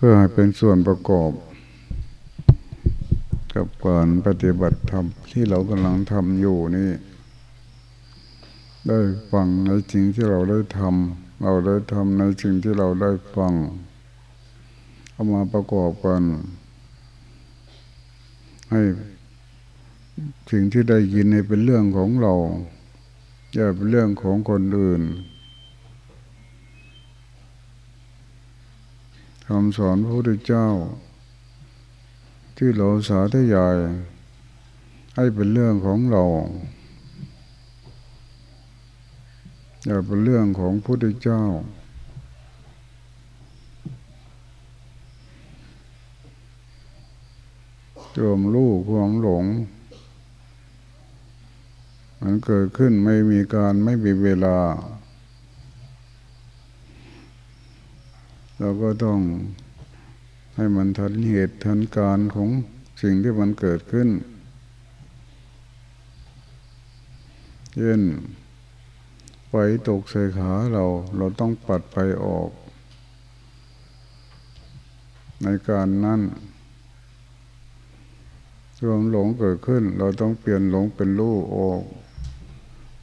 เพื่อให้เป็นส่วนประกอบ กับการปฏิบัติธรรมที่เรากำลังทำอยู่นี่ ได้ฟังในสิ่งที่เราได้ทำเราได้ทำในสิ่งที่เราได้ฟังเอามาประกอบกัน ให้สิ่งที่ได้ยินให้เป็นเรื่องของเราอย่าเป็นเรื่องของคนอื่น คำสอนพระพุทธเจ้า ที่เราสาธยาย ให้เป็นเรื่องของเรา อย่าเป็นเรื่องของพระพุทธเจ้าจมรู้ความหลง มันเกิดขึ้นไม่มีการไม่มีเวลา เราก็ต้องให้มันทันเหตุทันการของสิ่งที่มันเกิดขึ้น เช่นไฟตกใส่ขาเรา เราต้องปัดไฟออก ในการนั้นรวมหลงเกิดขึ้น เราต้องเปลี่ยนหลงเป็นรู้ออก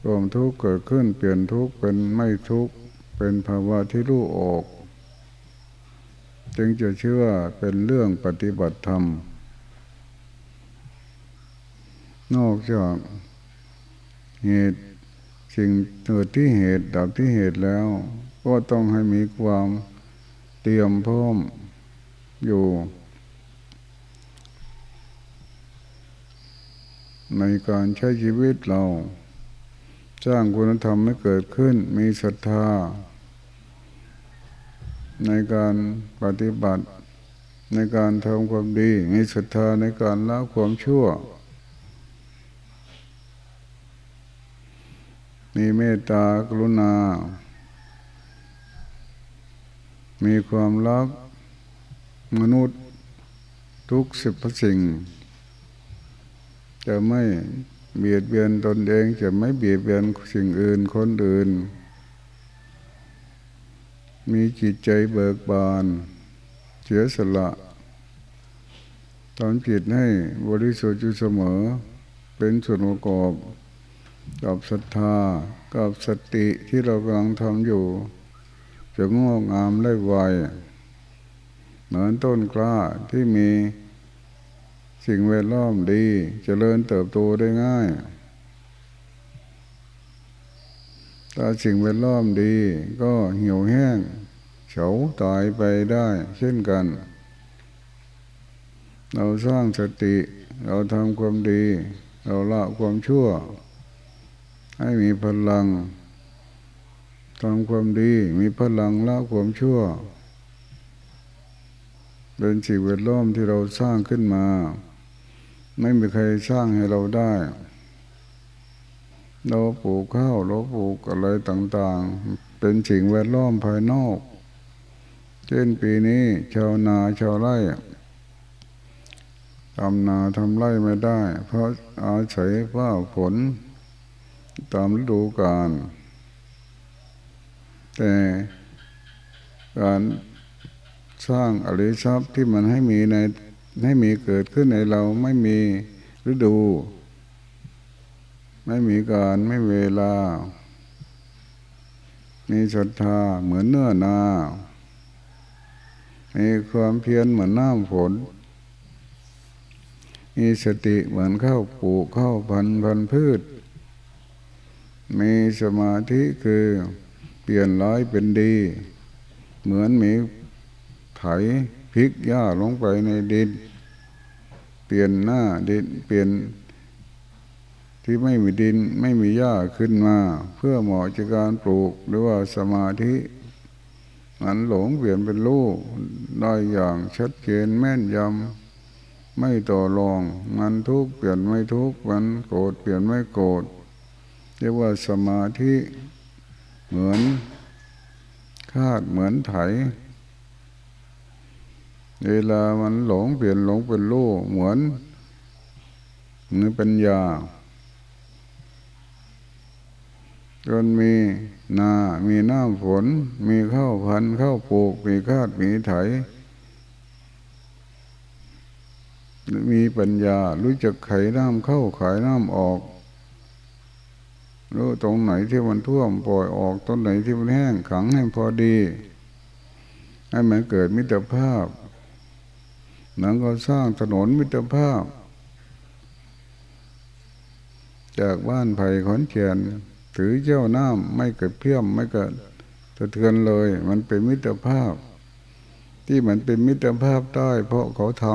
รวมทุกข์เกิดขึ้น เปลี่ยนทุกข์เป็นไม่ทุกข์เป็นภาวะที่รู้ออก จึงจะเชื่อเป็นเรื่องปฏิบัติธรรม นอกจากเหตุสิ่งเกิดที่เหตุดับที่เหตุแล้ว ก็ต้องให้มีความเตรียมพร้อมอยู่ ในการใช้ชีวิตเรา สร้างคุณธรรมให้เกิดขึ้นมีศรัทธา ในการปฏิบัติ ในการทำความดี มีศรัทธาในการละความชั่ว มีเมตตากรุณา มีความรักมนุษย์ทุกสิบพสิ่ง จะไม่เบียดเบียนตนเองจะไม่เบียดเบียนสิ่งอื่นคนอื่น มีจิตใจเบิกบานเสียสละตอนจิตให้บริสุทธิ์อยู่เสมอ เป็นส่วนประกอบกับศรัทธากับสติที่เรากำลังทำอยู่ จะงอกงามได้ไวเหมือนต้นกล้าที่มีสิ่งแวดล้อมดีจเจริญเติบโตได้ง่าย ถ้าสิ่งแวดล้อมดี ก็เหี่ยวแห้งเฉาตายไปได้เช่นกัน เราสร้างสติ เราทำความดี เราละความชั่ว ให้มีพลังทำความดีมีพลังละความชั่ว เป็นสิ่งแวดล้อมที่เราสร้างขึ้นมา ไม่มีใครสร้างให้เราได้ เราปลูกข้าวเราปลูกอะไรต่างๆ เป็นสิ่งแวดล้อมภายนอก เช่นปีนี้ชาวนาชาวไร่ทำนาทำไร่ไม่ได้ เพราะอาศัยว่าฝนตามฤดูกาลแต่การสร้างอริยทรัพย์ที่มันให้มีในให้มีเกิดขึ้นในเราไม่มีฤดู ไม่มีการไม่เวลา มีศรัทธาเหมือนเนื้อนา มีความเพียรเหมือนน้ำฝน มีสติเหมือนข้าวปลูกข้าวพันพันพืช มีสมาธิคือเปลี่ยนร้ายเป็นดี เหมือนมีไถพลิกหญ้าลงไปในดิน เปลี่ยนหน้าดินเปลี่ยน ที่ไม่มีดินไม่มีหญ้าขึ้นมา เพื่อเหมาะจากการปลูกหรือว่าสมาธิมันหลงเปลี่ยนเป็นลูกได้อย่างชัดเจนแม่นยำไม่ต่อรอง มันทุกเปลี่ยนไม่ทุกมันโกรธเปลี่ยนไม่โกรธเรียกว่าสมาธิเหมือนคาดเหมือนไถ เวลามันหลงเปลี่ยนหลงเป็นลูกเหมือนเนื้อปัญญา จนมีนา มีน้ำฝน มีข้าวพันข้าวปลูก มีคาดมีไถ มีปัญญา รู้จักไขน้ำเข้าขายน้ำออก รู้ตรงไหนที่มันท่วมปล่อยออกตรงไหนที่มันแห้งขังให้พอดี ให้มันเกิดมิตรภาพนั้นก็สร้างถนนมิตรภาพ จากบ้านไผ่ขอนเขียน ถือเจ้าน้ำไม่เกิดเพี้ยมไม่เกิดสะเทือนเลย มันเป็นมิตรภาพ ที่มันเป็นมิตรภาพได้เพราะเขาท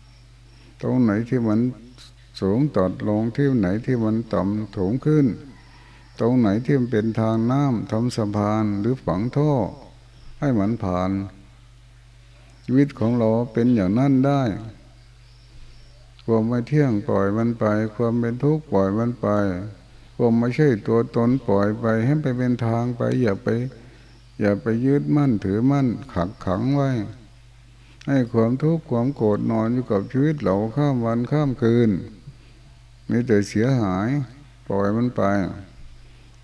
ำตรงไหนที่มันสูงตัดลงที่ไหนที่มันต่ำถงขึ้น ตรงไหนที่มันเป็นทางน้ำทำสะพานหรือฝังท่อ ให้มันผ่านชีวิตของเราเป็นอย่างนั้นได้ความไม่เที่ยงปล่อยมันไป ความเป็นทุกข์ปล่อยมันไป ความไม่ใช่ตัวตนปล่อยไปให้ไปเป็นทางไป อย่าไป อย่าไปยึดมั่นถือมั่นขักขังไว้ ให้ความทุกข์ความโกรธนอนอยู่กับชีวิตเราข้ามวันข้ามคืนมีแต่เสียหาย ปล่อยมันไป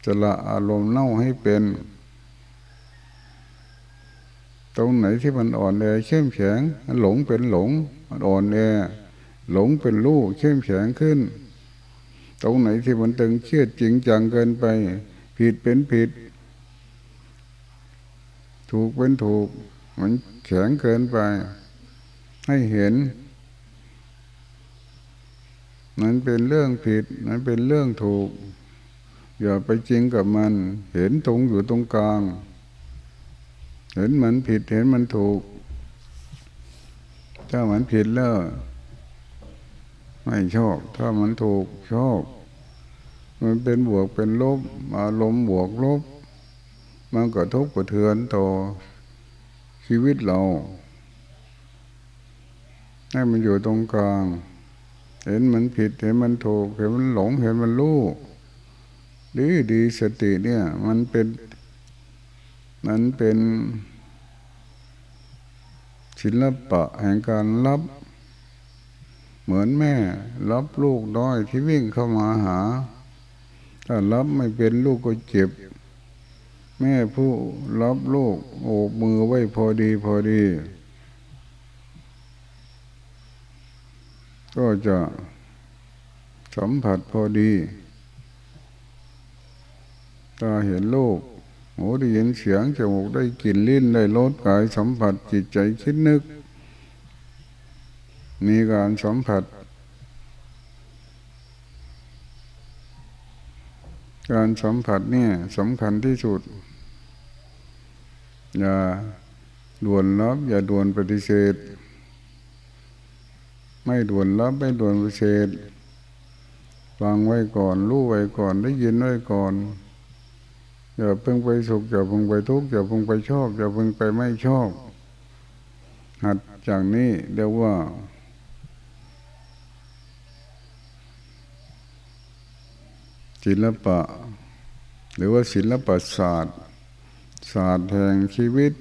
จะละอารมณ์เน่าให้เป็น ตรงไหนที่มันอ่อนแอเข้มแข็งหลงเป็นหลงอ่อนแอหลงเป็นลูกเข้มแข็งขึ้น ตรงไหนที่มันตึงเครียดจริงจังเกินไป ผิดเป็นผิด ถูกเป็นถูก มันแข็งเกินไป ให้เห็นมันเป็นเรื่องผิดมันเป็นเรื่องถูก อย่าไปจริงกับมัน เห็นตรงอยู่ตรงกลาง เห็นมันผิดเห็นมันถูก ถ้ามันผิดแล้ว ไม่ชอบ ถ้ามันถูกชอบ มันเป็นบวกเป็นลบอารมณ์บวกลบ มันก็ทุกข์กระเทือนต่อชีวิตเรา ให้มันอยู่ตรงกลาง เห็นมันผิดเห็นมันถูกเห็นมันหลงเห็นมันรู้ดีดีสติเนี่ย มันเป็นมันเป็นศิลปะแห่งการรับ เหมือนแม่รับลูกน้อยที่วิ่งเข้ามาหา ถ้ารับไม่เป็นลูกก็เจ็บ แม่ผู้รับลูกโอบมือไว้พอดีพอดี ก็จะสัมผัสพอดีตาเห็นลูกหูได้ยินเสียงจมูกได้กลิ่นลิ้นได้รสกายสัมผัสจิตใจคิดนึก มีการสัมผัส การสัมผัสเนี่ยสำคัญที่สุด อย่าด่วนรับ อย่าด่วนปฏิเสธ ไม่ด่วนรับ ไม่ด่วนปฏิเสธฟังไว้ก่อน รู้ไว้ก่อน ได้ยินไว้ก่อน อย่าเพิ่งไปสุข อย่าเพิ่งไปทุกข์ อย่าเพิ่งไปชอบ อย่าเพิ่งไปไม่ชอบ หัดจากนี้เรียกว่า ศิลปะ หรือว่าศิลปศาสตร์ ศาสตร์แห่งชีวิต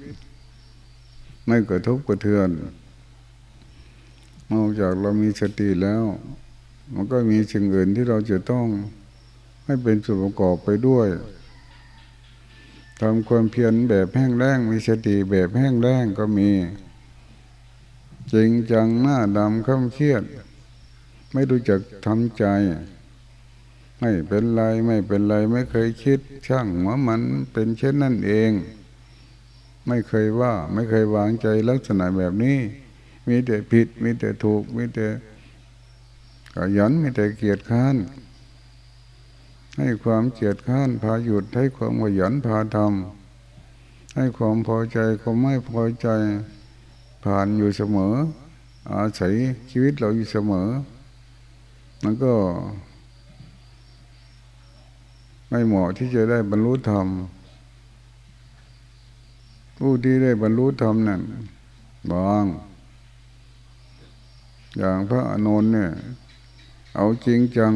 ไม่กระทบกระเทือนนอกจากเรามีสติแล้ว มันก็มีสิ่งอื่นที่เราจะต้องให้เป็นส่วนประกอบไปด้วยทำความเพียรแบบแห้งแล้งมีสติแบบแห้งแล้งก็มี จริงจังหน้าดำข้ามเครียด ไม่รู้จักทำใจ ไม่เป็นไรไม่เป็นไรไม่เคยคิด ช่างว่ามันเป็นเช่นนั่นเอง ไม่เคยว่าไม่เคยวางใจลักษณะแบบนี้ มีแต่ผิด มีแต่ถูก มีแต่ขยันมีแต่เกียจค้านให้ความเกียดข้านพาหยุดให้ความขยันพาทำให้ความพอใจความไม่พอใจ ผ่านอยู่เสมอ อาศัยชีวิตเราอยู่เสมอ มันก็ ไม่เหมาะที่จะได้บรรลุธรรม ผู้ที่ได้บรรลุธรรมนั่นบางอย่างพระอนุนเนี่ย เอาจริงจัง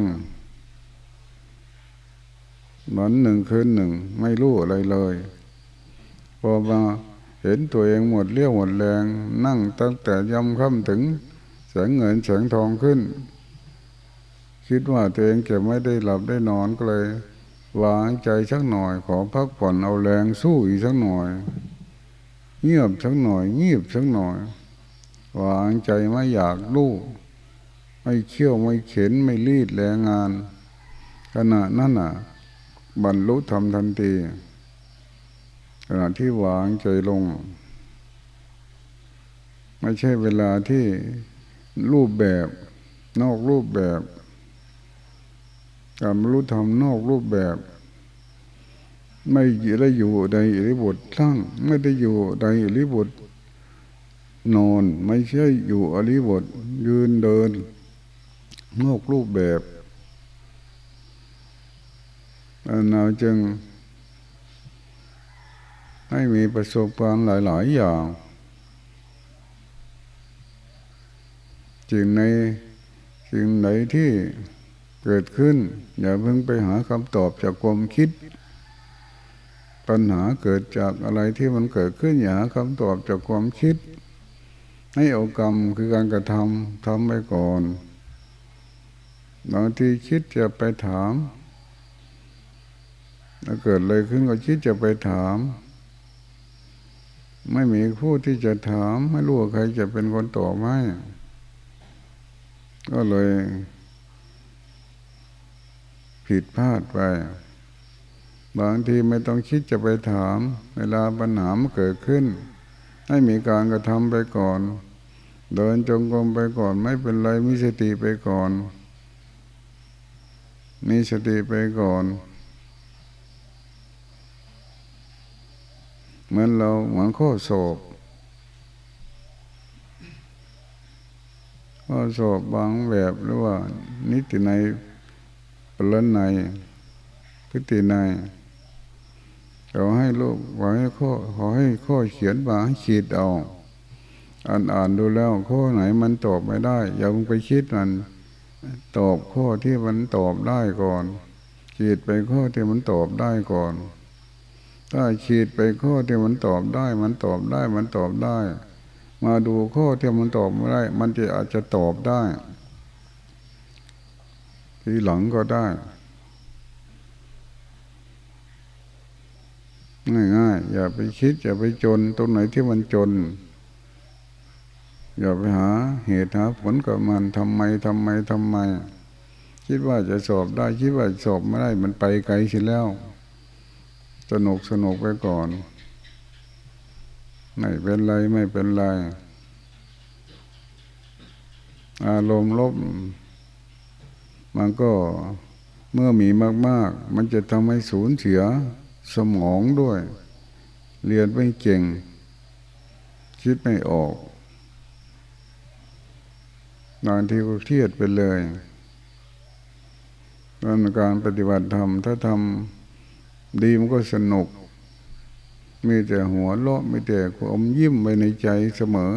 เหมือนหนึ่งคืนหนึ่ง ไม่รู้อะไรเลย พอมาเห็นตัวเองหมดเลี้ยวหมดแรง นั่งตั้งแต่ยำค่ำถึงแสงเงินแสงทองขึ้น คิดว่าตัวเองจะไม่ได้หลับได้นอนก็เลย วางใจสักหน่อยขอพักผ่อนเอาแรงสู้อีกสักหน่อย เงียบสักหน่อยเงียบสักหน่อยวางใจไม่อยากรู้ไม่เคี่ยวไม่เข็นไม่รีดแรงงาน ขณะนั้นน่ะ บรรลุธรรมทันทีขณะที่วางใจลง ไม่ใช่เวลาที่รูปแบบ นอกรูปแบบ การบรรลุธรรมนอกรูปแบบ ไม่ได้อยู่ในอิริบททั้งไม่ได้อยู่ในอิริบทนอนไม่ใช่อยู่อริบทยืนเดินนอกรูปแบบเราจึง ให้มีประสบการณ์หลาย ๆ อย่างจึงในสิ่งไหนที่ เกิดขึ้น อย่าเพิ่งไปหาคำตอบจากความคิด ปัญหาเกิดจากอะไรที่มันเกิดขึ้นอย่าหาคำตอบจากความคิด ให้เอากรรมคือการกระทำทำไปก่อนบางทีคิดจะไปถามถ้าเกิดเลยขึ้นก็คิดจะไปถาม ไม่มีผู้ที่จะถาม ไม่รู้ใครจะเป็นคนตอบให้ก็เลย ผิดพลาดไป บางทีไม่ต้องคิดจะไปถาม เวลาปัญหาเกิดขึ้น ให้มีการกระทำไปก่อน เดินจงกรมไปก่อน ไม่เป็นไรมีสติไปก่อน มีสติไปก่อนเหมือนเราเหมือนข้อสอบข้อสอบบางแบบหรือว่านิติใน ปรนในพิติในเราให้ลูกขอให้ข้อขอให้ข้อเขียนมาขีดเอาอ่านอ่านดูแล้วข้อไหนมันตอบไม่ได้อย่าไปคิดมันตอบข้อที่มันตอบได้ก่อนขีดไปข้อที่มันตอบได้ก่อน ถ้าขีดไปข้อที่มันตอบได้ มันตอบได้มันตอบได้ มาดูข้อที่มันตอบไม่ได้ มันจะอาจจะตอบได้ ทีหลังก็ได้ ง่ายๆอย่าไปคิด อย่าไปจน ตรงไหนที่มันจน อย่าไปหาเหตุหาผลกับมันทำไมทำไมทำไม คิดว่าจะสอบได้ คิดว่าสอบไม่ได้มันไปไกลเสียแล้ว สนุกสนุกไปก่อน ไม่เป็นไรไม่เป็นไรอารมณ์ลบ มันก็เมื่อมีมาก ๆ มันจะทำให้สูญเสียสมองด้วย เรียนไม่เก่ง คิดไม่ออกบางทีก็เครียดไปเลยการปฏิบัติธรรม ถ้าทำดีมันก็สนุก มีแต่หัวเราะมีแต่ความยิ้มไปในใจเสมอ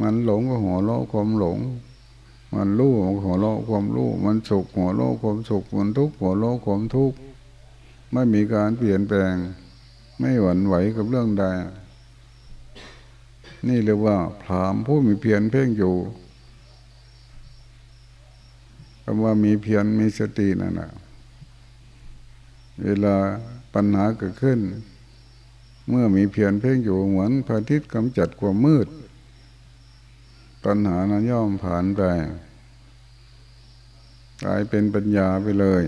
มันหลงก็หัวเราะความหลง มันรู้หัวเราะความรู้มันสุขหัวเราะความสุขมันทุกข์หัวเราะความทุกข์ไม่มีการเปลี่ยนแปลง ไม่หวั่นไหวกับเรื่องใด นี่เรียกว่าพรามผู้มีเพียรเพ่งอยู่คำว่ามีเพียรมีสตินั่นแหละเวลาปัญหาเกิดขึ้น เมื่อมีเพียรเพ่งอยู่เหมือนพระอาทิตย์กำจัดความมืด ปัญหานั้นย่อมผ่านไปกลายเป็นปัญญาไปเลย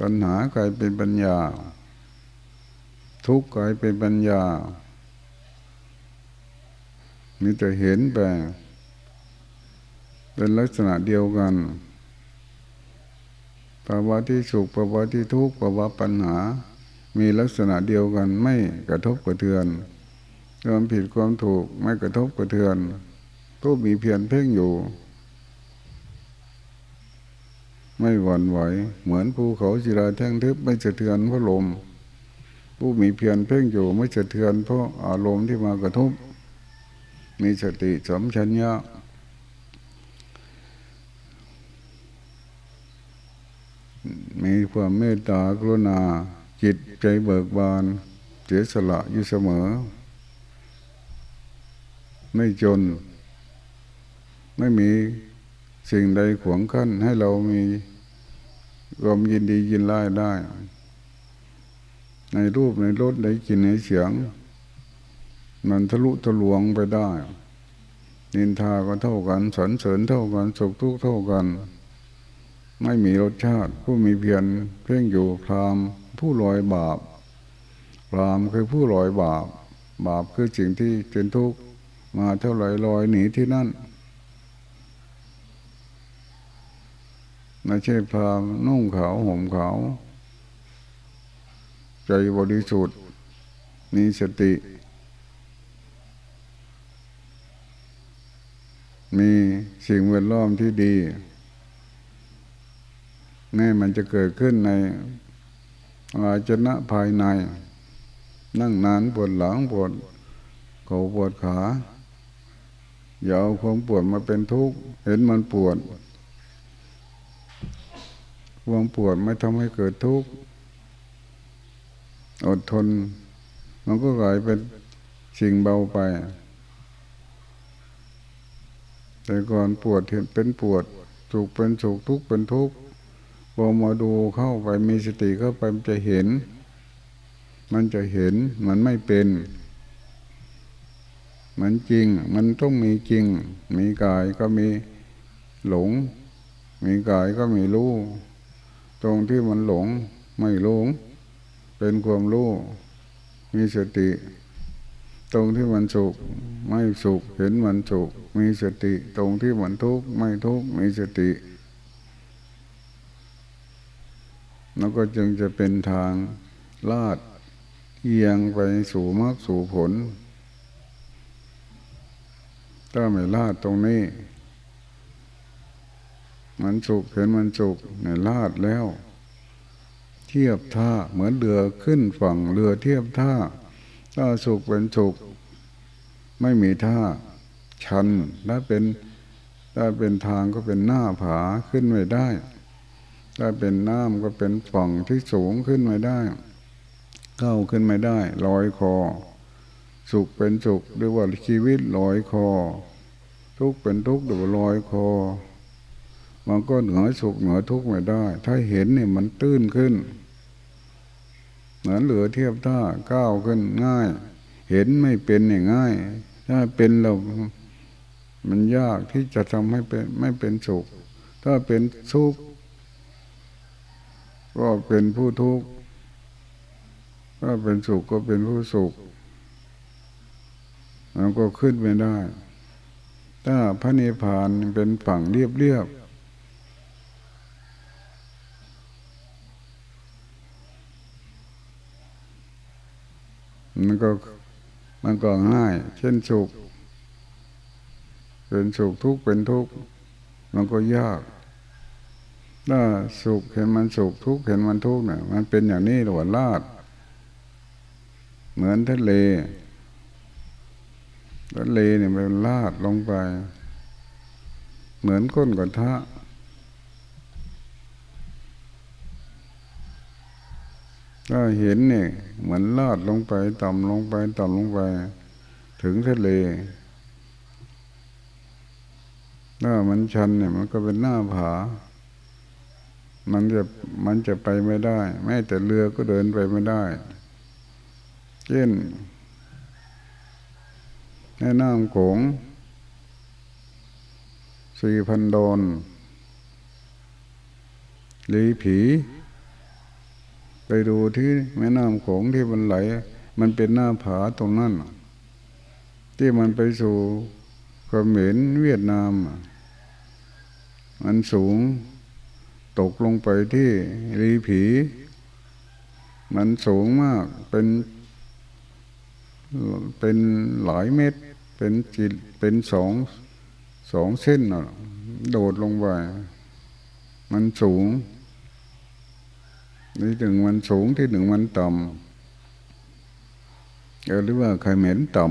ปัญหากลายเป็นปัญญา ทุกข์กลายเป็นปัญญามีแต่เห็นไปเป็นลักษณะเดียวกันภาวะที่สุขภาวะที่ทุกข์ภาวะปัญหา มีลักษณะเดียวกันไม่กระทบกระเทือนความผิดความถูกไม่กระทบกระเทือน ผู้มีเพียรเพ่งอยู่ ไม่หวั่นไหว เหมือนภูเขาจิราแท่งทึบไม่สะเทือนเพราะลม ผู้มีเพียรเพ่งอยู่ไม่สะเทือนเพราะอารมณ์ที่มากระทบ มีสติสมชัญญะมีความเมตตากรุณา จิตใจเบิกบานเสียสละอยู่เสมอ ไม่จน ไม่มีสิ่งใดขวงขั้นให้เรามีความยินดียินไล่ได้ ในรูปในรสในกลิ่นในเสียง มันทะลุทะลวงไปได้ นินทาก็เท่ากันสรรเสริญเท่ากันสุขทุกข์เท่ากัน ไม่มีรสชาติ ผู้มีเพียรเพ่งอยู่พรามผู้ลอยบาปพรามคือผู้ลอยบาป บาปคือสิ่งที่เป็นทุกข์มาเท่าไหร่ลอยหนีที่นั่น ไม่ใช่พรามนุ่งขาวห่มขาว ใจบริสุทธิ์มีสติ มีสิ่งแวดล้อมที่ดีแม่มันจะเกิดขึ้นในอาจนะภายใน นั่งนานปวดหลังปวดเขาปวดขาอย่าเอาความปวดมาเป็นทุกข์เห็นมันปวด ความปวดไม่ทำให้เกิดทุกข์อดทน มันก็กลายเป็นสิ่งเบาไป แต่ก่อนปวดเห็นเป็นปวดสุขเป็นสุขทุกข์เป็นทุกข์พอมาดูเข้าไปมีสติเข้าไปมันจะเห็น มันจะเห็นมันไม่เป็น มันจริง มันต้องมีจริง มีกายก็มีหลง มีกายก็มีรู้ ตรงที่มันหลงไม่หลง เป็นความรู้ มีสติ ตรงที่มันสุขไม่สุขเห็นมันสุขมีสติ ตรงที่มันทุกข์ไม่ทุกข์มีสติแล้วก็จึงจะเป็นทางลาดเอียงไปสู่มรรคสู่ผล ถ้าไม่ลาดตรงนี้ มันสุขเห็นมันสุขในลาดแล้ว เทียบท่าเหมือนเรือขึ้นฝั่งเรือเทียบท่า ถ้าสุขเป็นสุขไม่มีท่าชันถ้าเป็นถ้าเป็นทางก็เป็นหน้าผาขึ้นไม่ได้ ถ้าเป็นน้ำก็เป็นฝั่งที่สูงขึ้นไม่ได้ เข้าขึ้นไม่ได้ลอยคอ สุขเป็นสุขหรือว่าชีวิตลอยคอ ทุกเป็นทุกหรือว่าลอยคอ มันก็เหนือสุขเหนือทุกข์ไม่ได้ ถ้าเห็นเนี่ยมันตื้นขึ้น เหมือนเหลือเทียบท่าก้าวขึ้นง่าย เห็นไม่เป็นอย่างง่าย ถ้าเป็นเรามันยากที่จะทำให้เป็นไม่เป็นสุข ถ้าเป็นสุขก็เป็นผู้ทุกข์ถ้าเป็นสุขก็เป็นผู้สุขมันก็ขึ้นไม่ได้ ถ้าพระนิพพานเป็นฝั่งเรียบเรียบ มันก็มันก็ง่าย เช่นสุขเป็นสุขทุกข์เป็นทุกข์มันก็ยาก ถ้าสุขเห็นมันสุขทุกข์เห็นมันทุกข์เนี่ยมันเป็นอย่างนี้หลวลาด เหมือนทะเลทะเลเนี่ยมันลาดลงไป เหมือนก้นกระทะ ถ้าเห็นเนี่ย เหมือนลาดลงไปต่ำลงไปต่ำลงไป ถึงทะเลถ้ามันชันเนี่ย มันก็เป็นหน้าผา มันจะมันจะไปไม่ได้ แม้แต่เรือก็เดินไปไม่ได้ เช่นแม่น้ำโขงสี่พันโดนลีผี ดูที่แม่น้ำโขงที่มันไหล มันเป็นหน้าผาตรงนั้นที่มันไปสู่เขมรเวียดนาม มันสูงตกลงไปที่รีผี มันสูงมากเป็นเป็นหลายเมตร เป็นจิตเป็นสองสองเส้นโดดลงไป มันสูง นี่หนึ่งมันสูงที่หนึ่งมันต่ำหรือว่าใครเหม็นต่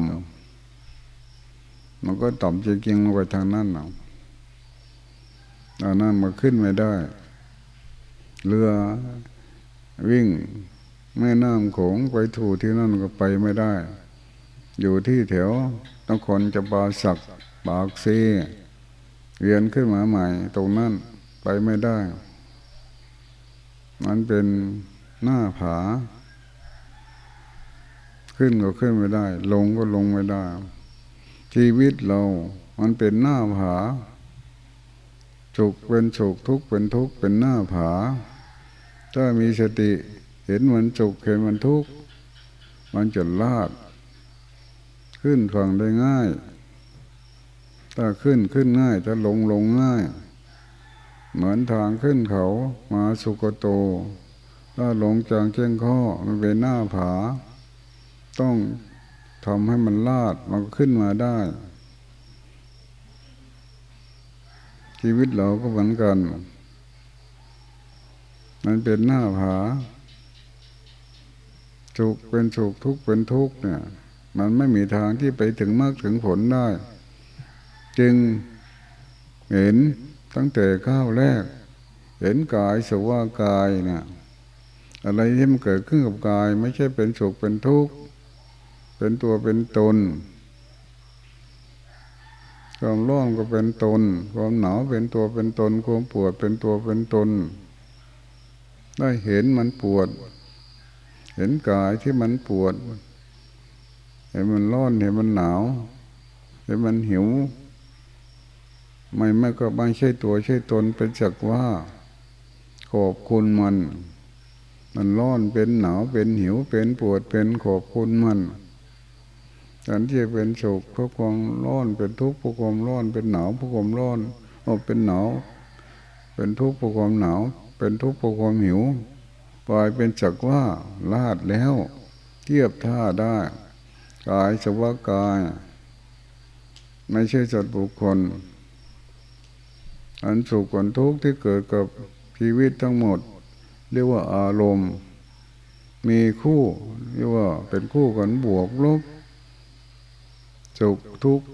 ำมันก็ต่ำจริงๆไปทางนั้นนะตอนนั้นมาขึ้นไม่ได้ เรือวิ่งแม่น้ำโขงไปถูที่นั่นก็ไปไม่ได้ อยู่ที่แถวนครจะปาสักปากซีเรียนขึ้นมาใหม่ ตรงนั้นไปไม่ได้ มันเป็นหน้าผา ขึ้นก็ขึ้นไม่ได้ ลงก็ลงไม่ได้ ชีวิตเรา มันเป็นหน้าผาสุขเป็นสุขทุกข์เป็นทุกข์เป็นหน้าผา ถ้ามีสติเห็นมันสุขเห็นมันทุกข์มันจะลาด ขึ้นฝั่งได้ง่าย ถ้าขึ้นขึ้นง่าย ถ้าลงลงง่าย เหมือนทางขึ้นเขามาสุกโต ถ้าหลงจางเจ้งข้อมันเป็นหน้าผา ต้องทำให้มันลาดมันก็ขึ้นมาได้ ชีวิตเราก็เหมือนกัน มันเป็นหน้าผาสุขเป็นสุขทุกข์เป็นทุกข์เนี่ย มันไม่มีทางที่ไปถึงมากถึงผลได้ จึงเห็น ตั้งแต่ข้าวแรก เห็นกายสว่ากายเนี่ยอะไรที่มันเกิดขึ้นกับกาย ไม่ใช่เป็นสุขเป็นทุกข์เป็นตัวเป็นตน ความร้อนก็เป็นตน ความหนาวเป็นตัวเป็นตน ความปวดเป็นตัวเป็นตน ได้เห็นมันปวด เห็นกายที่มันปวด เห็นมันร้อนเห็นมันหนาว เห็นมันหิว ไม่ไม่ก็ไม่ใช่ตัวใช่ตนเป็นจักว่าขอบคุณมัน มันร้อนเป็นหนาวเป็นหิวเป็นปวดเป็นขอบคุณมันการที่เป็นสุขเพราะความร้อนเป็นทุกข์เพราะความร้อนเป็นหนาวเพราะความร้อนโอ้เป็นหนาวเป็นทุกข์เพราะความหนาวเป็นทุกข์เพราะความหิวปล่อยเป็นจักว่าลาดแล้ว เทียบท่าได้กายสภาวกาย ไม่ใช่จัดบุคคล อันสุขอันทุกข์ที่เกิดกับชีวิตทั้งหมด เรียกว่าอารมณ์ มีคู่เรียกว่าเป็นคู่กันบวกลบสุขทุกข์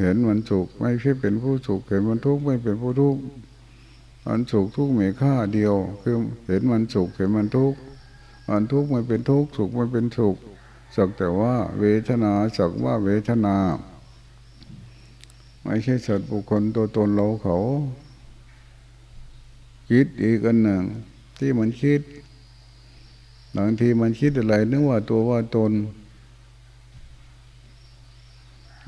เห็นมันสุขไม่ใช่เป็นผู้สุขเห็นมันทุกข์ไม่เป็นผู้ทุกข์มันสุขทุกข์มีค่าเดียว คือเห็นมันสุขเห็นมันทุกข์มันทุกข์ไม่เป็นทุกข์สุขไม่เป็นสุขสักแต่ว่าเวทนาสักว่าเวทนา ไม่ใช่สัตว์บุคคลตัวตนเราเขาคิดอีกอันหนึ่ง ที่มันคิดบางทีมันคิดอะไรนึกว่าตัวว่าตน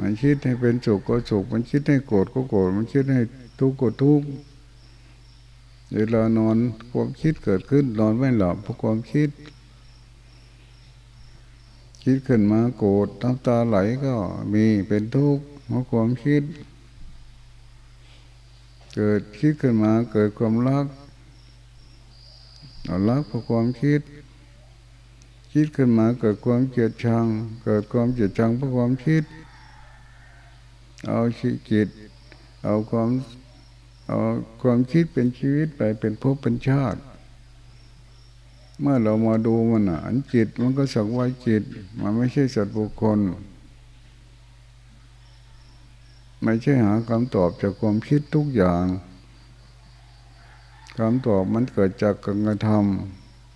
มันคิดให้เป็นสุขก็สุข มันคิดให้โกรธก็โกรธ มันคิดให้ทุกข์ก็ทุกข์เวลานอนความคิดเกิดขึ้นนอนไม่หลับเพราะความคิด คิดขึ้นมาโกรธน้ำตาไหลก็มีเป็นทุกข์ เพราะความคิด เกิดคิดขึ้นมาเกิดความรักรักเพราะความคิด คิดขึ้นมาเกิดความเกลียดชัง เกิดความเกลียดชังเพราะความคิด เอาชีจิต เอาความเอาความคิดเป็นชีวิตไปเป็นภพเป็นชาติ เมื่อเรามาดูมันอะอันจิตมันก็สักว่าจิต มันไม่ใช่สัตว์บุคคล ไม่ใช่หาคำตอบจากความคิดทุกอย่างคำตอบมันเกิดจากการกระท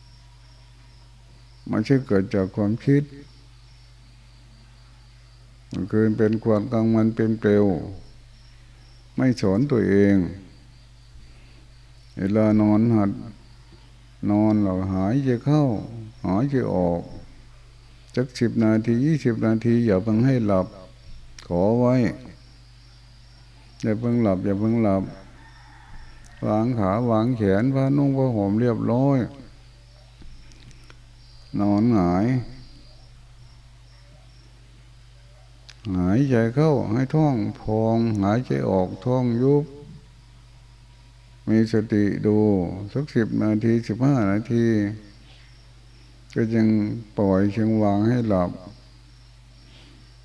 ำไม่ใช่เกิดจากความคิดมันคืนเป็นความกลางมันเป็นเปลว ไม่สอนตัวเองเวลานอนหัด นอนเราหายใจเข้า หายใจออกสักสิบนาทียี่สิบนาทีอย่าเพิ่งให้หลับ ขอไว้ อย่าเพิ่งหลับอย่าเพิ่งหลับ วางขาวางแขนผ้านุ่งผ้าห่มเรียบร้อย นอนหงาย หายใจเข้าให้ท้องพอง หายใจออกท้องยุบ มีสติดูสักสิบนาทีสิบห้านาที ก็ยังปล่อยเชิงวางให้หลับ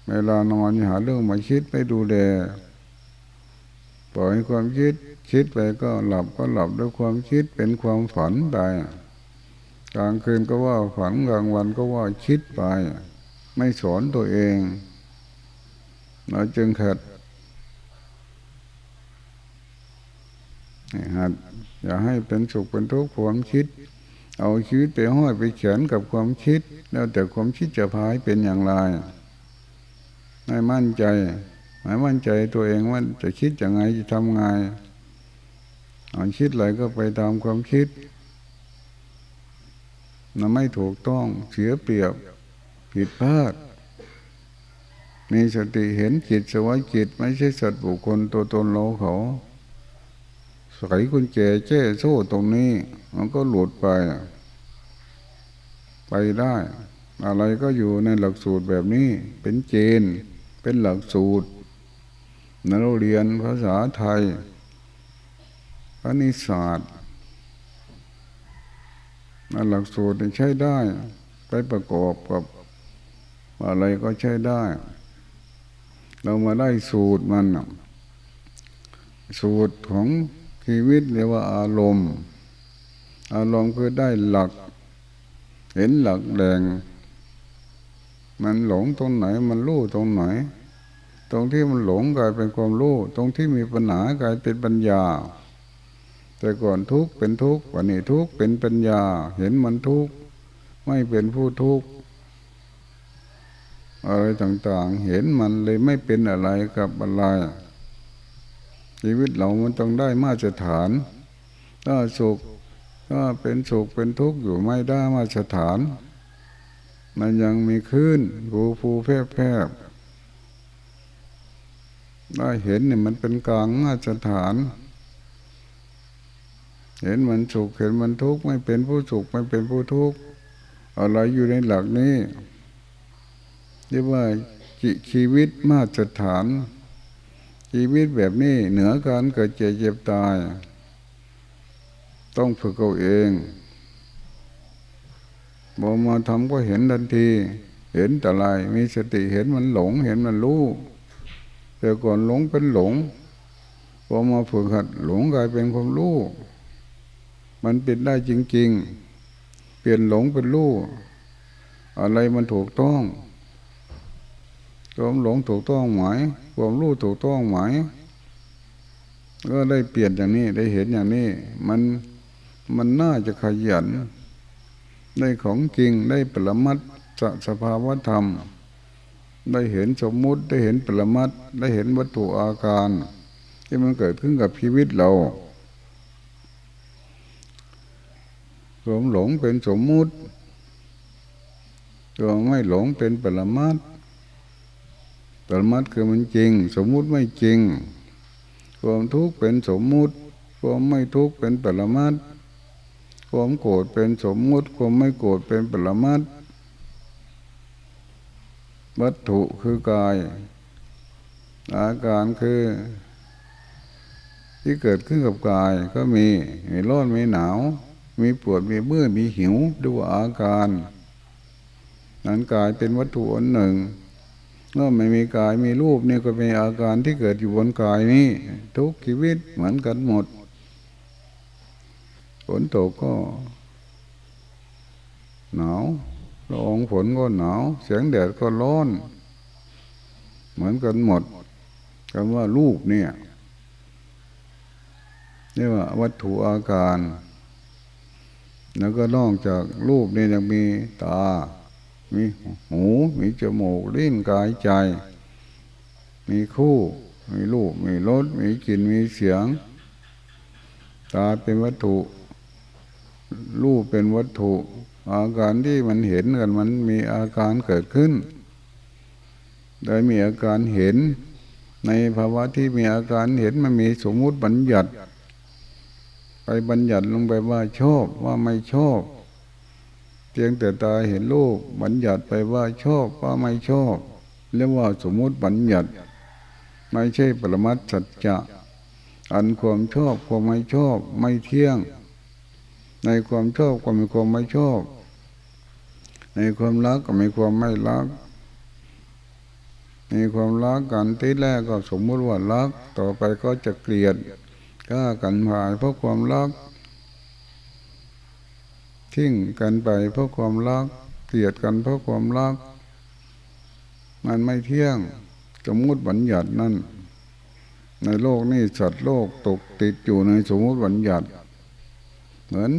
เวลานอนหาเรื่องมาคิดไปดูแล ปล่อยความคิดคิดไปก็หลับก็หลับด้วยความคิดเป็นความฝันไปกลางคืนก็ว่าฝันกลางวันก็ว่าคิดไป ไม่สอนตัวเองเราจึงขัดหัดอย่าให้เป็นสุขเป็นทุกข์ความคิด เอาชีวิตไปห้อยไปเขียนกับความคิด แล้วแต่ความคิดจะพายเป็นอย่างไรไม่มั่นใจ ไม่มั่นใจตัวเองว่าจะคิดอย่างไงจะทำไงเอาคิดอะไรก็ไปตามความคิดมันไม่ถูกต้องเสียเปรียบผิดพลาดมีสติเห็นจิตสวายจิต ไม่ใช่สัตว์บุคคลตัวตนเราเขาใส่กุญแจเจ้โซ่ตรงนี้ มันก็หลุดไป ไปได้ อะไรก็อยู่ในหลักสูตรแบบนี้ เป็นเจน เป็นหลักสูตร นักเรียนภาษาไทยคณิตศาสตร์หลักสูตรใช้ได้ ไปประกอบกับอะไรก็ใช้ได้ เรามาได้สูตรมัน สูตรของชีวิตเรียกว่าอารมณ์ อารมณ์คือได้หลัก เห็นหลักแดง มันหลงตรงไหน มันรู้ตรงไหน ตรงที่มันหลงกลายเป็นความรู้ ตรงที่มีปัญหากลายเป็นปัญญา แต่ก่อนทุกข์เป็นทุกข์วันนี้ทุกข์เป็นปัญญา เห็นมันทุกข์ไม่เป็นผู้ทุกข์อะไรต่างๆ เห็นมันเลยไม่เป็นอะไรกับอะไรชีวิตเรามันต้องได้มาตรฐาน ถ้าสุขถ้าเป็นสุขเป็นทุกข์อยู่ไม่ได้มาตรฐาน มันยังมีขึ้นผูผูแพบแพบ ได้เห็นเนี่ยมันเป็นกลางมาตรฐาน เห็นมันสุขเห็นมันทุกข์ไม่เป็นผู้สุขไม่เป็นผู้ทุกข์อะไรอยู่ในหลักนี้เรียกว่าชีวิตมาตรฐาน ชีวิตแบบนี้เหนือการเกิดเจ็บเจ็บตาย ต้องฝึกเอาเองบอมาทำก็เห็นทันที เห็นแต่ไร มีสติเห็นมันหลงเห็นมันรู้ แต่ก่อนหลงเป็นหลงพอมาฝึกหัดหลงกลายเป็นความรู้มันเป็นได้จริง ๆ เปลี่ยนหลงเป็นรู้อะไรมันถูกต้องความหลงถูกต้องไหมความรู้ถูกต้องไหมก็ได้เปลี่ยนอย่างนี้ได้เห็นอย่างนี้ มันมันน่าจะขยัน ได้ของจริงได้ปรมัตสภาวธรรม ได้เห็นสมมุติได้เห็นปรมัตได้เห็นวัตถุอาการ ที่มันเกิดขึ้นกับชีวิตเราความหลงเป็นสมมุติตัวไม่หลงเป็นปรมัตปรมัตคือมันจริง สมมุติไม่จริง ความทุกข์เป็นสมมุติ ความไม่ทุกข์เป็นปรมัตความโกรธเป็นสมมุติ ความไม่โกรธเป็นปรมัต วัตถุคือกาย อาการคือที่เกิดขึ้นกับกายก็มีมีร้อนมีหนาว มีปวดมีเมื่อมีหิวดูอาการนั้นกายเป็นวัตถุอันหนึ่งเมื่อไม่มีกายมีรูปนี่ก็เป็นอาการที่เกิดอยู่บนกายนี้ทุกชีวิตเหมือนกันหมดฝนตกก็หนาว ละองฝนก็หนาว เสียงแดดก็ร้อน เหมือนกันหมดคำว่ารูปเนี่ยนี่ว่าวัตถุอาการ แล้วก็นอกจากรูปเนี่ยังมีตา มีหู มีจมูกลิ้นกายใจ มีคู่ มีรูป มีรส มีกลิ่น มีเสียง ตาเป็นวัตถุ รูปเป็นวัตถุ อาการที่มันเห็นกันมันมีอาการเกิดขึ้น โดยมีอาการเห็น ในภาวะที่มีอาการเห็นมันมีสมมุติบัญญัติ ไปบัญญัติลงไปว่าชอบว่าไม่ชอบเพียงแต่ตาเห็นรูปบัญญัติไปว่าชอบว่าไม่ชอบเรียกว่าสมมุติบัญญัติ ไม่ใช่ปรมัตสัจจะ อันความชอบความไม่ชอบไม่เที่ยง ในความชอบก็มีความไม่ชอบ ในความรักก็มีความไม่รัก มีความรักกันที่แรกก็สมมติว่ารัก ต่อไปก็จะเกลียดกล้ากันผ่ายเพราะความรัก ทิ้งกันไปเพราะความรัก เกลียดกันเพราะความรัก มันไม่เที่ยง สมมติบัญญัตินั่น ในโลกนี้สัตว์โลกตกติดอยู่ในสมมติบัญญัติ เหมือน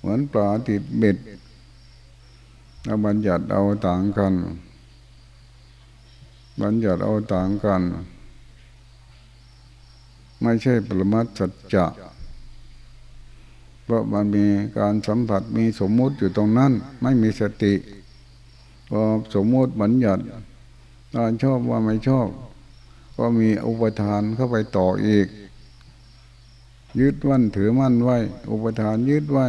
เหมือนปลาติดเบ็ด แล้วบัญญัติเอาต่างกัน บัญญัติเอาต่างกัน ไม่ใช่ปรมัตสัจจะพราะมันมีการสัมผัสมีสมมุติอยู่ตรงนั้น ไม่มีสติพอสมมุติบัญญัติตอนชอบว่าไม่ชอบ ก็มีอุปทานเข้าไปต่ออีก ยึดมั่นถือมั่นไว้ อุปทานยึดไว้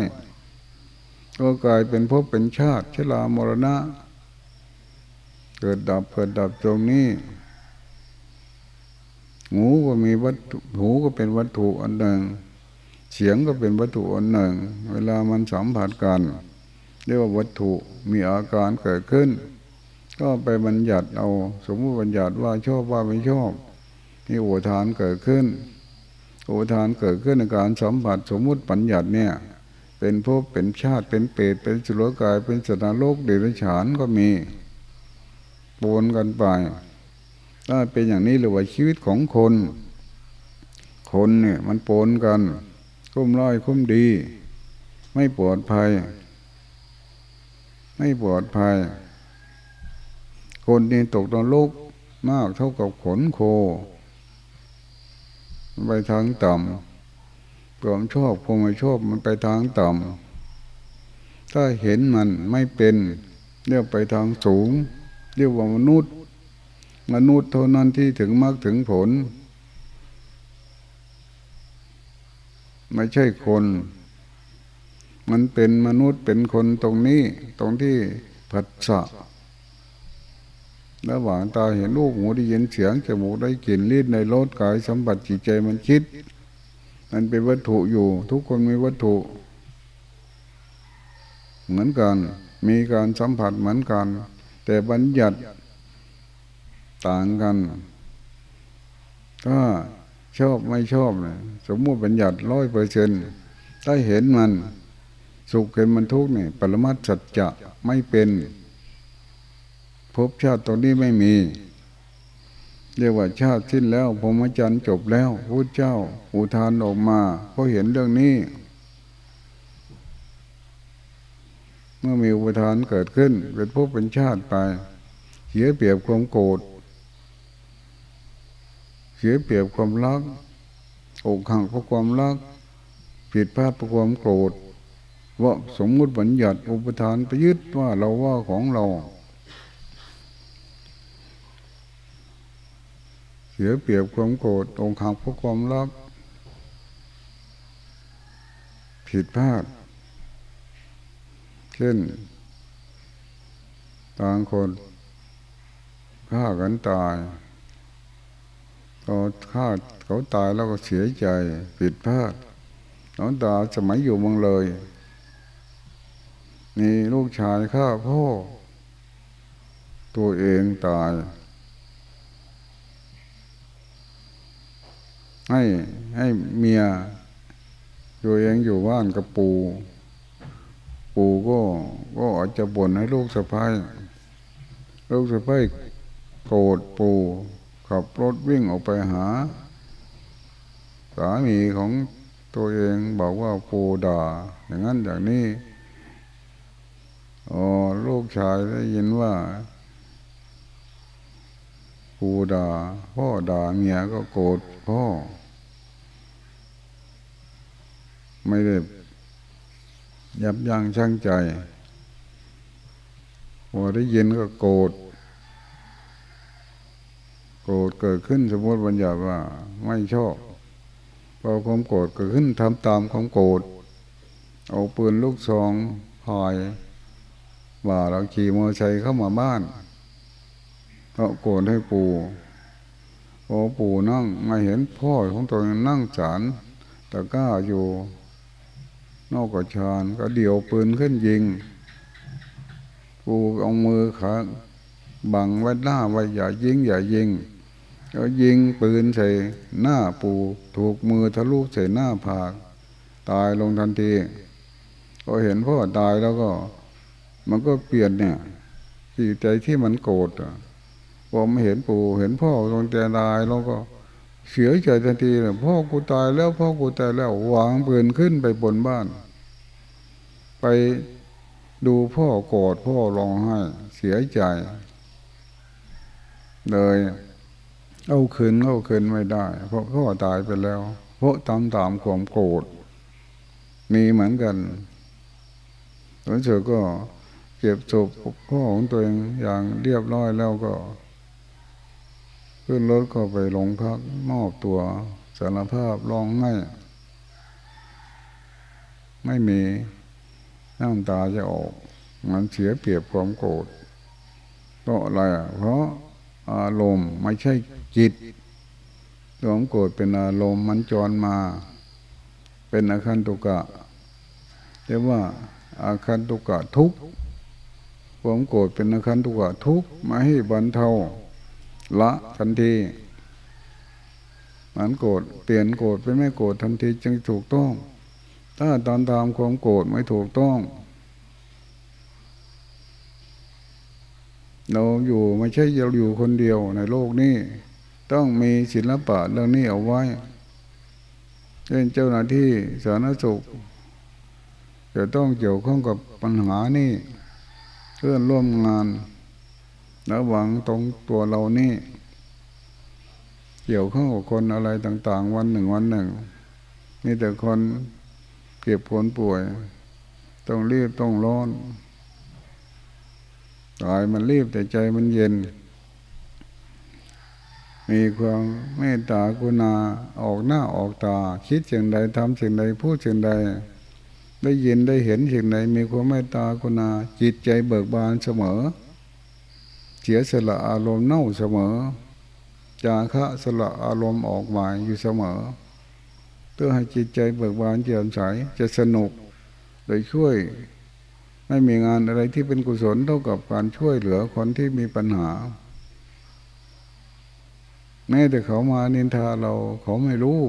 ก็กลายเป็นภพเป็นชาติชรามรณะ เกิดดับเกิดดับตรงนี้ หูก็มีวัตถุหูก็เป็นวัตถุอันหนึ่ง เสียงก็เป็นวัตถุอันหนึ่ง เวลามันสัมผัสกันเรียกว่าวัตถุมีอาการเกิดขึ้น ก็ไปบัญญัติเอาสมมติบัญญัติว่าชอบว่าไม่ชอบมีอุทานเกิดขึ้นอุทานเกิดขึ้นในการสัมผัสสมมุติปัญญัติเนี่ย เป็นภพเป็นชาติเป็นเปรตเป็นสุรกายเป็นสตาโลกเดรัจฉานก็มีปนกันไปถ้าเป็นอย่างนี้หรือว่าชีวิตของคน คนเนี่ยมันปนกันคุ้มร้อยคุ้มดี ไม่ปลอดภัย ไม่ปลอดภัย คนนี่ตกนรกมากเท่ากับขนโค ไปทางต่ำ ความชอบความไม่ชอบมันไปทางต่ำถ้าเห็นมันไม่เป็นเรียกไปทางสูง เรียกว่ามนุษย์ มนุษย์เท่านั้นที่ถึงมากถึงผล ไม่ใช่คน มันเป็นมนุษย์เป็นคนตรงนี้ตรงที่ผัสสะระหว่างตาเห็นลูกหูได้ยินเสียงจมูกได้กลิ่นลิ้นในรสกายสัมผัสจิตใจมันคิด มันเป็นวัตถุอยู่ ทุกคนมีวัตถุ เหมือนกัน มีการสัมผัสเหมือนกัน แต่บัญญัติต่างกันถ้าชอบไม่ชอบเลยสมมติบัญญัติร้อยเปอร์เซนถ้าเห็นมัน สุขเห็นมันทุกข์เนี่ยปรมัตสัจจะไม่เป็นภพชาติตรงนี้ไม่มี เรียกว่าชาติสิ้นแล้วพรหมจรรย์จบแล้วพระเจ้า อุทานออกมาเพราะเห็นเรื่องนี้ เมื่อมีอุทานเกิดขึ้น เป็นภพเป็นชาติไป เสียเปรียบความโกรธเสียเปรียบความรักอกหักเพราะความรักผิดพลาดเพราะความโกรธว่าสมมุติบัญญัติอุปทานไปยึดว่าเราว่าของเรา สียเปรียบความโกรธองหักเพราะความรักผิดพลาด เช่น ต่างคนฆ่ากันตายก็ฆ่าเขาตายแล้วก็เสียใจ ผิดพลาดน้องตาสมัยอยู่เมืองเลยมีลูกชายฆ่าพ่อ ตัวเองตาย ให้ให้เมียตัวเองอยู่บ้านกับปู่ปู่ก็ก็อาจจะบ่นให้ลูกสะพ้ายลูกสะพ้ายโกรธปู่ขับรถวิ่งออกไปหาสามีของตัวเองบอกว่าปู่ด่า อย่างนั้นอย่างนี้อ๋อลูกชายได้ยินว่า ปู่ด่าพ่อด่าเมียก็โกรธพ่อ ไม่ได้ยับยั้งชั่งใจพอได้ยินก็โกรธโกรธเกิดขึ้นสมมติบัญญัติว่า ไม่ชอบพอความโกรธเกิดขึ้นทำตามความโกรธเอาปืนลูกซองพายว่าเราขี่มอเตอร์ไซค์เข้ามาบ้าน เพราโกรธให้ปู่พอปู่นั่งมาเห็นพ่อของตัวนั่งจานตะก้าอยู่ นอกกชานก็เดี่ยวปืนขึ้นยิง ปูเอามือขาบังไว้หน้าไว้อย่ายิงอย่ายิงก็ยิงปืนใส่หน้าปูถูกมือทะลุใส่หน้าผาก ตายลงทันทีก็เห็นพ่อตายแล้วก็ มันก็เปลี่ยนเนี่ยจิตใจที่มันโกรธอะ พอมเห็นปู่เห็นพ่อลงใจตายแล้วก็เสียใจทันทีเลยพ่อกูตายแล้วพ่อกูตายแล้ววางปืนขึ้นไปบนบ้าน ไปดูพ่อโกอดพ่อร้องไห้เสียใจ เลยเอาคืนเอาคืนไม่ได้ เพราะพ่อตายไปแล้ว เพราะตามตามความโกรธมีเหมือนกันแล้วเธอก็เก็บศพพ่อของตัวเองอย่างเรียบร้อยแล้วก็ ขึ้นรถก็ไปลงพักมอบตัวสารภาพร้องไห้ไม่มีน้ำตาจะออกมันเสียเปรียบความโกรธเพราะอะไรเพราะอารมณ์ไม่ใช่จิตความโกรธเป็นอารมณ์มันจรมา เป็นอาคันตุกะเรียกว่าอาคันตุกะทุกความโกรธเป็นอาคันตุกะทุกมาให้บรรเทา ละทันทีมันโกรธเปลี่ยนโกรธเป็นไม่โกรธทันทีจึงถูกต้อง ถ้าตอนตามความโกรธไม่ถูกต้อง เราอยู่ไม่ใช่เราอยู่คนเดียวในโลกนี้ ต้องมีศิลปะเรื่องนี้เอาไว้เช่นเจ้าหน้าที่สาธารณสุขจะต้องเกี่ยวข้องกับปัญหานี่เพื่อนร่วมงาน ระวังตรงตัวเรานี่ เกี่ยวข้องกับคนอะไรต่าง ๆ วันหนึ่งวันหนึ่งมีแต่คนเก็บผลป่วย ต้องรีบต้องร้อนกายมันรีบแต่ใจมันเย็น มีความเมตตากรุณาออกหน้าออกตา คิดสิ่งใดทำสิ่งใดพูดสิ่งใด ได้ยินได้เห็นสิ่งใดมีความเมตตากรุณาจิตใจเบิกบานเสมอ เสียสละอารมณ์เน่าเสมอจาคะสละอารมณ์ออกมาอยู่เสมอเพื่อให้จิตใจเบิกบานเจียมใสจะสนุกโดยช่วย ไม่มีงานอะไรที่เป็นกุศลเท่ากับการช่วยเหลือคนที่มีปัญหา แม้แต่เขามานินทาเราเขาไม่รู้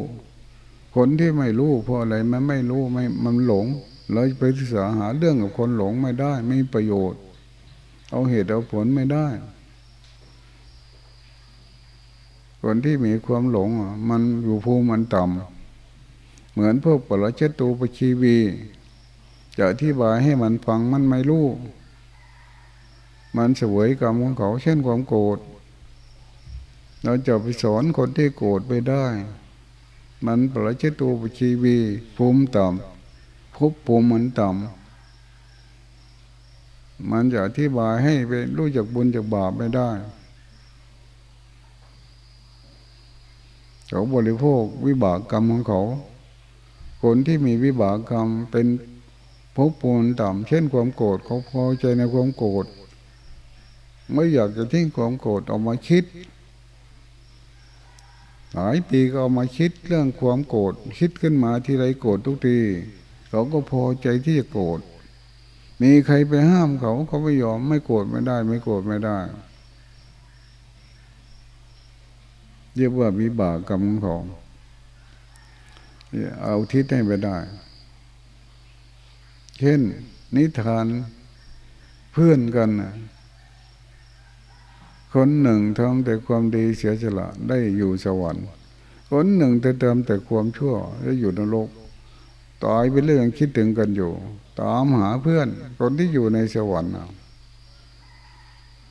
คนที่ไม่รู้เพราะอะไรมันไม่รู้ไม่มันหลงเราไปศึกษาหาเรื่องกับคนหลงไม่ได้ไม่มีประโยชน์ เอาเหตุเอาผลไม่ได้ คนที่มีความหลงมันอยู่ภูมิมันต่ำเหมือนพวกปรเจตูปชีวีจะอธิบายให้มันฟังมันไม่รู้ มันเสวยกรรมของเขาเช่นความโกรธ เราจะไปสอนคนที่โกรธไปได้ มันปรเจตูปชีวีภูมิต่ำภพภูมิมันต่ำ มันจะอธิบายให้เป็นรู้จักบุญจากบาปไม่ได้เขาบริโภควิบากกรรมของเขา คนที่มีวิบากกรรมเป็นภพปูนต่ำเช่นความโกรธเขาพอใจในความโกรธไม่อยากจะทิ้งความโกรธออกมาคิด หลายปีก็เอามาคิดเรื่องความโกรธคิดขึ้นมาที่ไรโกรธทุกทีเขาก็พอใจที่จะโกรธ มีใครไปห้ามเขาเขาไม่ยอมไม่โกรธไม่ได้ ไม่โกรธไม่ได้ เรียกว่ามีบาปกรรมของเอาทิศให้ไปได้ เช่น นิทานเพื่อนกันคนหนึ่งทำแต่ความดีเสียสละได้อยู่สวรรค์ คนหนึ่งแต่เติมแต่ความชั่วได้อยู่นรกตายไปเรื่องคิดถึงกันอยู่ ตามหาเพื่อน คนที่อยู่ในสวรรค์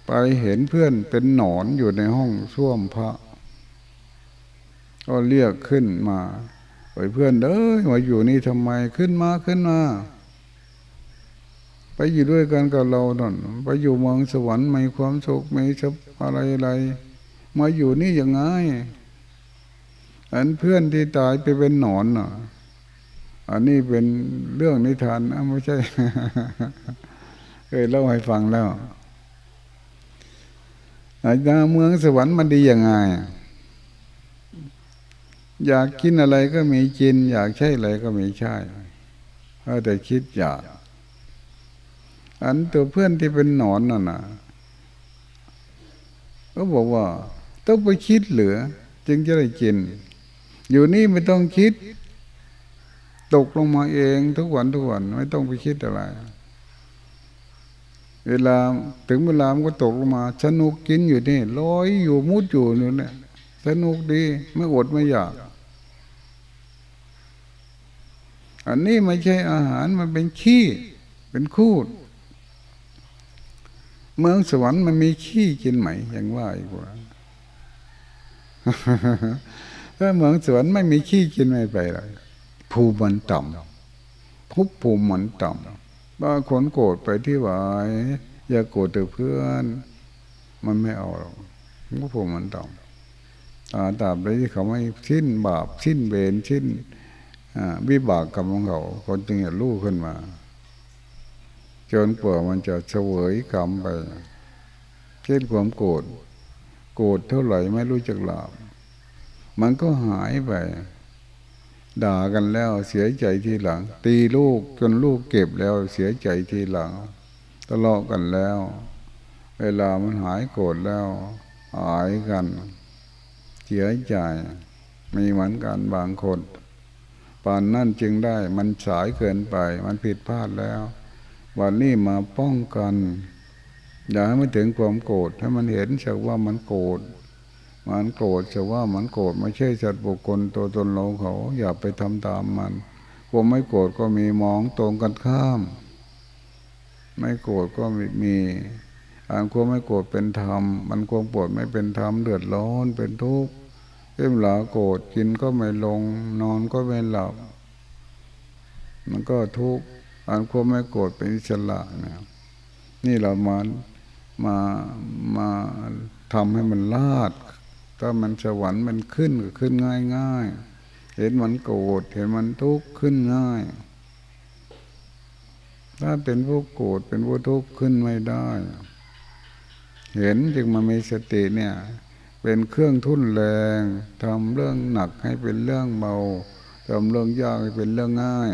ไปเห็นเพื่อนเป็นหนอนอยู่ในห้องส้วมพระ ก็เรียกขึ้นมาไปเพื่อนเอ้ยมาอยู่นี่ทำไมขึ้นมาขึ้นมาไปอยู่ด้วยกันกับเราหน่อยไปอยู่เมืองสวรรค์มีความสุขมีชบอะไรอะไรมาอยู่นี่ยังไงอันเพื่อนที่ตายไปเป็นหนอนน่ะ อันนี้เป็นเรื่องนิทานนะไม่ใช่เคยเล่าให้ฟังแล้วอาจาเมืองสวรรค์มันดียังไง อยากกินอะไรก็มีกิน อยากใช้อะไรก็มีใช้เอาแต่คิดอยาก อันตัวเพื่อนที่เป็นหนอนน่ะนะก็บอกว่า ต้องไปคิดเหลือ จึงจะได้กิน อยู่นี่ไม่ต้องคิด ตกลงมาเองทุกวันทุกวันไม่ต้องไปคิดอะไร เวลาถึงเวลามันก็ตกลงมาสนุกกินอยู่นี่ลอยอยู่มุดอยู่นี่แหละสนุกดีไม่อดไม่อยาก อันนี้ไม่ใช่อาหารมันเป็นขี้เป็นคูด เมืองสวรรค์มันมีขี้กินไหมอย่างว่าอีกว่าถ้าเมืองสวรรค์ไม่มีขี้กินไม่ไปเลย ภูมิมันต่ำภพภูมิมันต่ำบางคนโกรธไปที่วายอย่าโกรธเพื่อน มันไม่เอาหรอกภพภูมิมันต่อาตราบใดที่เขาไม่สิ้นบาปสิ้นเวรสิ้นวิบากกรรมของเขา คนจึงจะรู้ขึ้นมา จนกว่ามันจะเฉวยกรรมไปเช่นความโกรธโกรธเท่าไหร่ไม่รู้จักหลาบมันก็หายไป ด่ากันแล้วเสียใจทีหลัง ตีลูกจนลูกเก็บแล้วเสียใจทีหลังทะเลาะกันแล้ว เวลามันหายโกรธแล้วหายกันเสียใจมีเหมือนกันบางคนปานนั่นจึงได้มันสายเกินไป มันผิดพลาดแล้ว วันนี้มาป้องกัน อย่าให้มันถึงความโกรธให้มันเห็นเฉยว่ามันโกรธ มันโกรธเฉยว่ามันโกรธไม่ใช่สัตว์บุคคลตัวตนเราเขา อย่าไปทำตามมันความไม่โกรธก็มีมองตรงกันข้าม ไม่โกรธก็มีอันความไม่โกรธเป็นธรรม มันความโกรธไม่เป็นธรรมเดือดร้อนเป็นทุกข์เวลาโกรธกินก็ไม่ลง นอนก็ไม่หลับ มันก็ทุกข์อันความไม่โกรธเป็นอิสระนะนี่เรามามามาทำให้มันลาด ถ้ามันสวรรค์มันขึ้นก็ขึ้นง่ายง่ายเห็นมันโกรธเห็นมันทุกข์ขึ้นง่าย ถ้าเป็นผู้โกรธเป็นผู้ทุกข์ขึ้นไม่ได้ เห็นจึงมามีสติเนี่ย เป็นเครื่องทุ่นแรงทำเรื่องหนักให้เป็นเรื่องเบาทำเรื่องยากให้เป็นเรื่องง่าย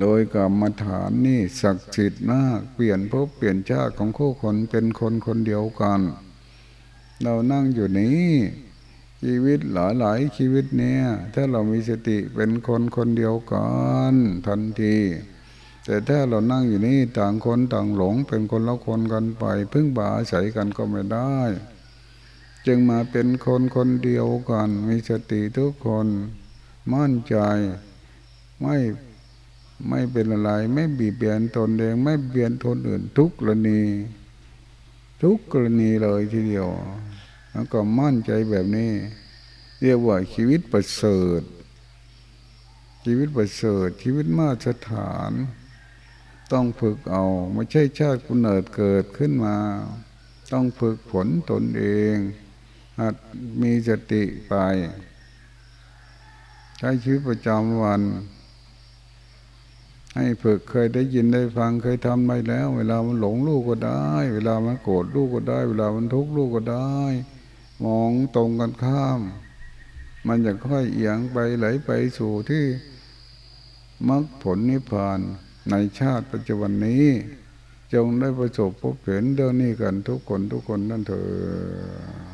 โดยกรรมฐานนี่ศักดิ์สิทธิ์มาก เปลี่ยนภพเปลี่ยนชาติของคู่คนเป็นคนคนเดียวกัน เรานั่งอยู่นี้ ชีวิตหลายหลายชีวิตเนี่ย ถ้าเรามีสติเป็นคนคนเดียวกันทันที แต่ถ้าเรานั่งอยู่นี่ต่างคนต่างหลงเป็นคนละคนกันไป พึ่งบาอาศัยกันก็ไม่ได้ จึงมาเป็นคนคนเดียวกัน มีสติทุกคนมั่นใจไม่ไม่เป็นอะไร ไม่บีบเบียนตนเองไม่เบียนทนอื่นทุกกรณี ทุกกรณีเลยทีเดียว แล้วก็มั่นใจแบบนี้ เรียกว่าชีวิตประเสริฐ ชีวิตประเสริฐ ชีวิตมาตรฐาน ต้องฝึกเอา ไม่ใช่ชาติกุเนิดเกิดขึ้นมา ต้องฝึกฝนตนเองหัดมีสติไป ใช้ชีวิตประจำวัน ให้ฝึกเคยได้ยินได้ฟังเคยทำไปแล้ว เวลามันหลงลูกก็ได้ เวลามันโกรธลูกก็ได้ เวลามันทุกข์ลูกก็ได้ มองตรงกันข้าม มันจะค่อยเอียงไปไหลไปสู่ที่มรรคผลนิพพานในชาติปัจจุบันนี้ จงได้ประสบพบเห็นเรื่องนี้กันทุกคนทุกคนนั่นเถอะ